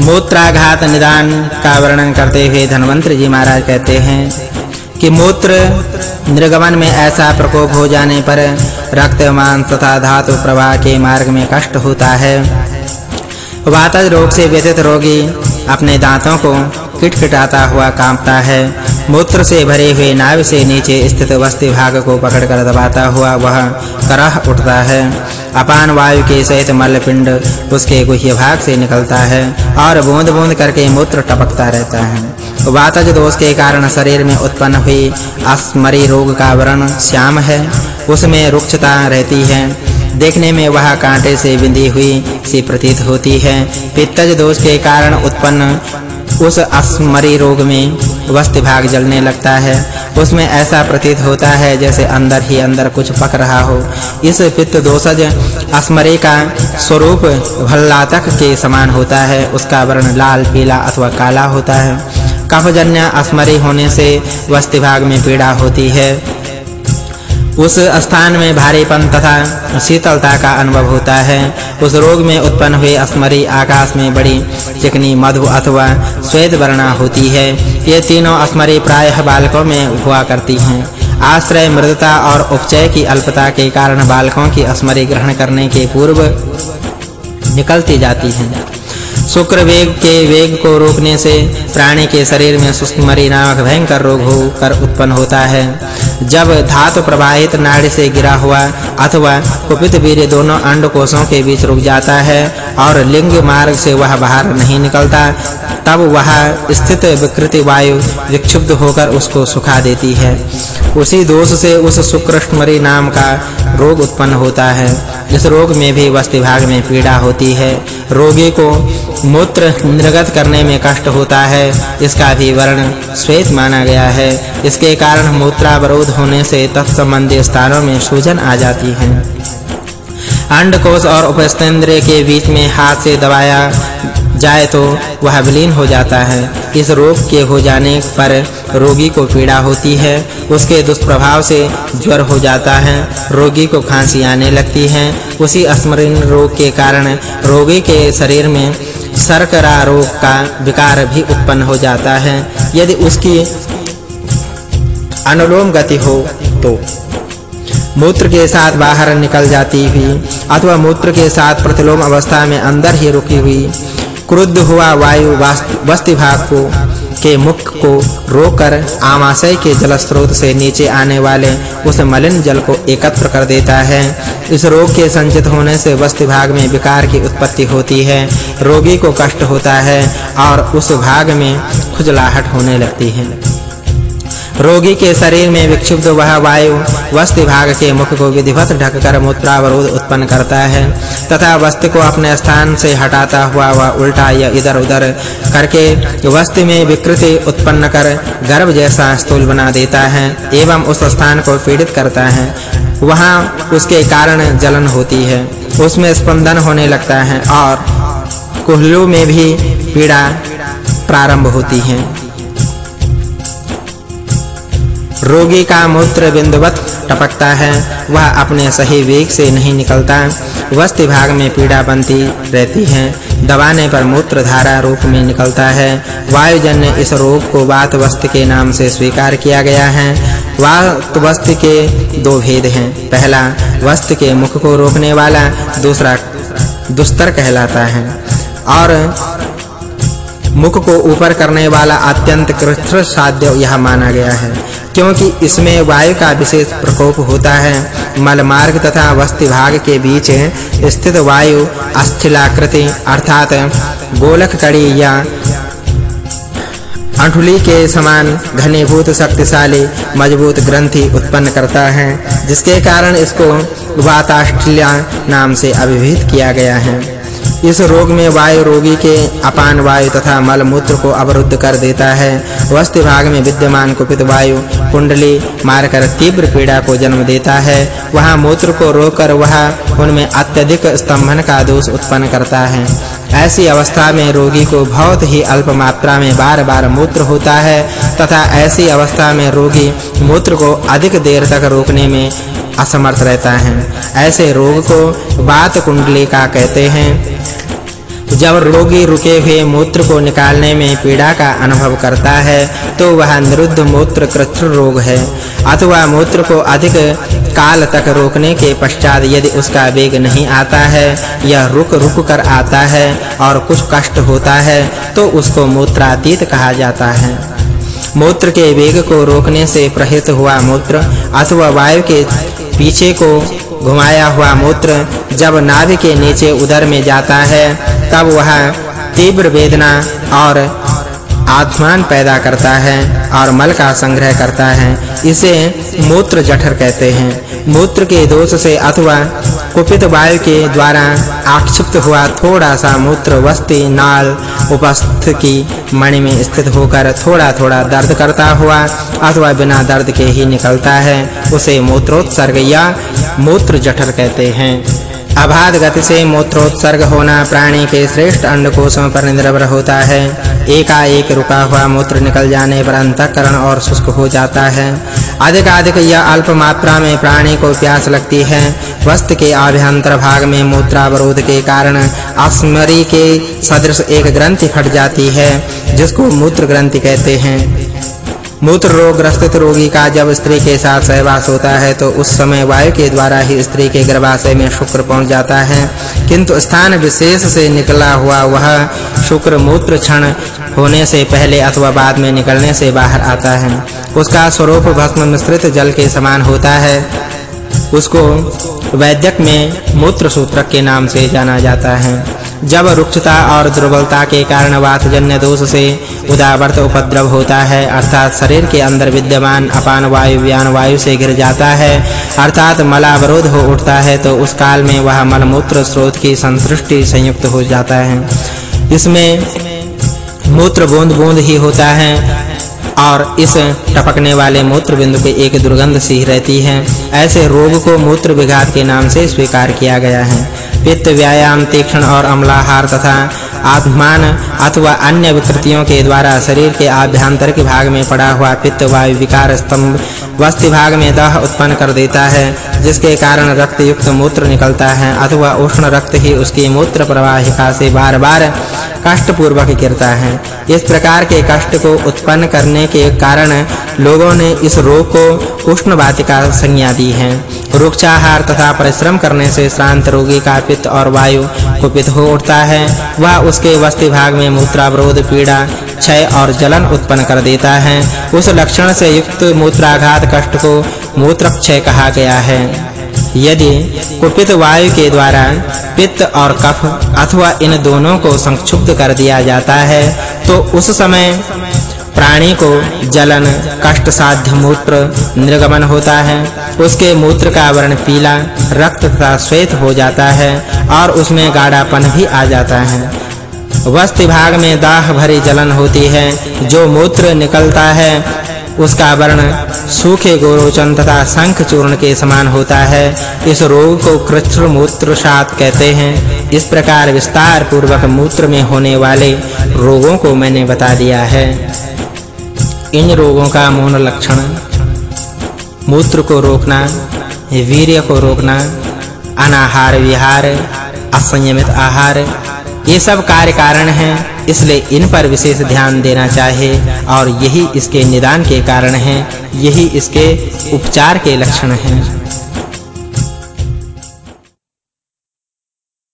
मूत्राघात निदान का वर्णन करते हुए धनवंतरी जी महाराज कहते हैं कि मूत्र निर्गमन में ऐसा प्रकोप हो जाने पर रक्त तथा धातु प्रवाह के मार्ग में कष्ट होता है। वातज रोग से व्यथित रोगी अपने दांतों को किटकिटाता हुआ कांपता है। मूत्र से भरे हुए नाभ से नीचे स्थित वस्ति भाग को पकड़कर दबाता हुआ वह करह उठता है। अपान वायु के सहित मल पिंड उसके गुह्य भाग से निकलता है और बूंद-बूंद करके मूत्र टपकता रहता है। वातज दोष के कारण शरीर में उत्पन्न हुई अस्मरी रोग का वर्ण श्याम है। उसमें रुक्षता रहती है। देखने में वह कांटे से बिंदी हुई सी प्रतीत होती है। पित्तज दोष के कारण उत्पन्न उस अस्मरी रोग में वस्ति भाग जलने लगता है उसमें ऐसा प्रतीत होता है जैसे अंदर ही अंदर कुछ पक रहा हो। इस पित्त दोषज अस्मरे का स्वरूप भल्लातक के समान होता है। उसका वर्ण लाल, पीला अथवा काला होता है। कफजन्य अस्मरी होने से वस्ति भाग में पीड़ा होती है। उस स्थान में भारीपन तथा शीतलता का अनुभव होता है। उस रोग में उत्पन्न हुए अस्मरी आकाश में बड़ी चिकनी मधु अथवा श्वेत वर्णा होती है। ये तीनों अस्मरी प्रायः बालकों में हुआ करती हैं। आश्रय, मृदता और उपचय की अल्पता के कारण बालकों की अस्मरी ग्रहण करने के पूर्व निकलती जाती हैं। शुक्र वेग के वेग को रोकने से प्राणी के शरीर में सुस्मरी नामक भयंकर रोग होकर उत्पन्न होता है। जब धातु प्रवाहित नाड़ी से गिरा हुआ अथवा कुपित वीर्य दोनों अंड कोषों के बीच रुक जाता है और लिंग मार्ग से वह बाहर नहीं निकलता, तब वह स्थित विकृति वायु विक्षुब्ध होकर उसको सुखा देती है। उसी दोष से उस शुक्रष्टमरी नाम का रोग उत्पन्न होता है। इस रोग में भी वस्ति भाग में पीड़ा होती है, रोगी को मूत्र निर्गत करने में कष्ट होता है। इसका भी वर्ण श्वेत माना गया है। इसके कारण मूत्रावरोध होने से तत्संबंधी स्थानों में सूजन आ जाती है। अंडकोश और उपस्थेंद्र के बीच में हाथ से दबाया जाए तो वह विलीन हो जाता है। इस रोग के हो जाने पर रोगी को पीड़ा होती है। उसके दुष्प्रभाव से ज्वर हो जाता है। रोगी को खांसी आने लगती है। उसी अस्मरण रोग के कारण रोगी के शरीर में शर्करा रोग का विकार भी उत्पन्न हो जाता है। यदि उसकी अनुलोम गति हो तो मूत्र के साथ बाहर निकल जाती हुई अथवा मूत्र के साथ प्रतिलोम अवस्था में अंदर ही रुकी हुई क्रुद्ध हुआ वायु वस्तिभाग को, के मुख को रोककर आमाशय के जल स्रोत से नीचे आने वाले उस मलिन जल को एकत्र कर देता है। इस रोग के संचित होने से वस्ति भाग में विकार की उत्पत्ति होती है, रोगी को कष्ट होता है और उस भाग में खुजलाहट होने लगती है। रोगी के शरीर में विक्षुब्ध वह वायु वस्ति भाग के मुख को विधिवत ढककर मूत्रावरोध उत्पन्न करता है, तथा वस्ति को अपने स्थान से हटाता हुआ वह उल्टा या इधर-उधर करके वस्ति में विकृति उत्पन्न कर गर्भ जैसा स्थूल बना देता है, एवं उस स्थान को पीड़ित करता है। वहाँ उसके कारण जलन होती है, उसमें स्पंदन होने लगता है और कुहलों में भी पीड़ा प्रारंभ होती है। रोगी का मूत्र बिंदुवत टपकता है। वह अपने सही वेग से नहीं निकलता। वस्ति भाग में पीड़ा बनती रहती है। दबाने पर मूत्र धारा रूप में निकलता है। वायुजन्य इस रोग को वात वस्ति के नाम से स्वीकार किया गया है। वात वस्ति के दो भेद हैं। पहला, वस्ति के मुख को रोकने वाला। दूसरा, दुस्तर कहलाता है। और मुख को ऊपर करने वाला अत्यंत कृत्र साध्य यह माना गया है। क्योंकि इसमें वायु का विशेष प्रकोप होता है। मल मार्ग तथा वस्ति भाग के बीच स्थित वायु अस्थिलाकृति, अर्थात गोलक कड़ी या अंठुली के समान घनीभूत, शक्तिशाली, मज़बूत ग्रंथि उत्पन्न करता है, जिसके कारण इसको वाताष्ठिल्या नाम से अभिहित किया गया है। इस रोग में वायु रोगी के अपान वायु तथा मल मूत्र को अवरुद्ध कर देता है। वस्ति भाग में विद्यमान कुपित वायु कुंडली मारकर तीव्र पीड़ा को जन्म देता है। वहाँ मूत्र को रोककर वह उनमें अत्यधिक स्तंभन का दोष उत्पन्न करता है। ऐसी अवस्था में रोगी को बहुत ही अल्प मात्रा में बार-बार मूत्र होता है तथा ऐसी अवस्था में रोगी मूत्र को अधिक देर तक रोकने में असमर्थ रहता है। ऐसे रोग को बात कुंडली का कहते हैं। जब रोगी रुके हुए मूत्र को निकालने में पीड़ा का अनुभव करता है तो वह निरुद्ध मूत्र कृत्र रोग है। अथवा मूत्र को अधिक काल तक रोकने के पश्चात यदि उसका वेग नहीं आता है, या रुक रुक कर आता है और कुछ कष्ट होता है तो उसको मूत्रातीत कहा जाता है। मूत्र के वेग को रोकने से प्रहित हुआ मूत्र अथवा वायु के पीछे को घुमाया हुआ मूत्र जब नाभि के नीचे उदर में जाता है, तब वह तीव्र वेदना और आत्मान पैदा करता है और मल का संग्रह करता है। इसे मूत्र जठर कहते हैं। मूत्र के दोष से अथवा कुपित वायु के द्वारा आक्षिप्त हुआ थोड़ा सा मूत्र वस्ति नाल उपस्थ की मणि में स्थित होकर थोड़ा-थोड़ा दर्द करता हुआ अथवा बिना दर्द के ही निकलता है, उसे मूत्रोत्सर्ग या मूत्र जठर कहते हैं। अबाध गति से मूत्रोत्सर्ग होना प्राणी के श्रेष्ठ अंडकोशों पर निर्भर होता है। एकाएक रुका हुआ मूत्र निकल जाने पर अंतःकरण और शुष्क हो जाता है। अधिक अधिक या अल्प मात्रा में प्राणी को प्यास लगती है। वस्त्र के आभ्यंतर भाग में मूत्रावरोध के कारण अस्मरी के सदृश एक ग्रंथि फट जाती है, जिसको मूत्र ग्रंथि कहते हैं। मूत्र रोग ग्रसित रोगी का जब स्त्री के साथ सहवास होता है तो उस समय वायु के द्वारा ही स्त्री के गर्भाशय में शुक्र पहुँच जाता है। किंतु स्थान विशेष से निकला हुआ वह शुक्र मूत्र क्षण होने से पहले अथवा बाद में निकलने से बाहर आता है। उसका स्वरूप भस्म मिश्रित जल के समान होता है। उसको वैद्यक में मूत्र सूत्रक के नाम से जाना जाता है। जब रुक्षता और दुर्बलता के कारण वातजन्य दोष से उदावर्त उपद्रव होता है, अर्थात शरीर के अंदर विद्यमान अपान वायु, व्यान वायु से गिर जाता है, अर्थात मलावरोध हो उठता है तो उस काल में वह मलमूत्र स्रोत की संतृष्टि संयुक्त हो जाता है। इसमें मूत्र बूंद-बूंद ही होता है और इस टपकने वाले मूत्र बिंदु के एक दुर्गंध सी रहती है। ऐसे रोग को मूत्र विघात के नाम से स्वीकार किया गया है। पित्त व्यायाम, तीक्ष्ण और अम्लाहार तथा आत्मान अथवा अन्य विकृतियों के द्वारा शरीर के आभ्यंतर के भाग में पड़ा हुआ पित्त वायु विकार स्तंभ, वस्ति भाग में दह उत्पन्न कर देता है। जिसके कारण रक्त युक्त मूत्र निकलता है अथवा उष्ण रक्त ही उसकी मूत्र प्रवाहिका से बार-बार कष्ट पूर्वक गिरता है। इस प्रकार के कष्ट को उत्पन्न करने के कारण लोगों ने इस रोग को उष्ण वातिका संज्ञा दी है। रुक्षाहार तथा परिश्रम करने से श्रांत रोगी का पित्त और वायु कुपित हो उठता है। वह उसके वस्ति भाग में मूत्रावरोध, पीड़ा, क्षय और जलन उत्पन्न कर देता है। उस लक्षण से युक्त मूत्राघात कष्ट को मूत्रक्षय कहा गया है। यदि कुपित वायु के द्वारा पित्त और कफ अथवा इन दोनों को संक्षुब्ध कर दिया जाता है तो उस समय प्राणी को जलन, कष्ट साध्य मूत्र निर्गमन होता है। उसके मूत्र का वर्ण पीला, रक्त तथा श्वेत हो जाता है और उसमें गाढ़ापन भी आ जाता है। वस्ति भाग में दाह भरी जलन होती है। जो मूत्र निकलता है, उसका वर्ण सूखे गोरोचन तथा शंख चूर्ण के समान होता है। इस रोग को कृत्र मूत्र शात कहते हैं। इस प्रकार विस्तार पूर्वक मूत्र में होने वाले रोगों को मैंने बता दिया है। इन रोगों का मूल लक्षण, मूत्र को रोकना, वीर्य को रोकना, अनाहार विहार, असंयमित आहार, ये सब कार्य कारण हैं। इसलिए इन पर विशेष ध्यान देना चाहिए और यही इसके निदान के कारण हैं, यही इसके उपचार के लक्षण हैं।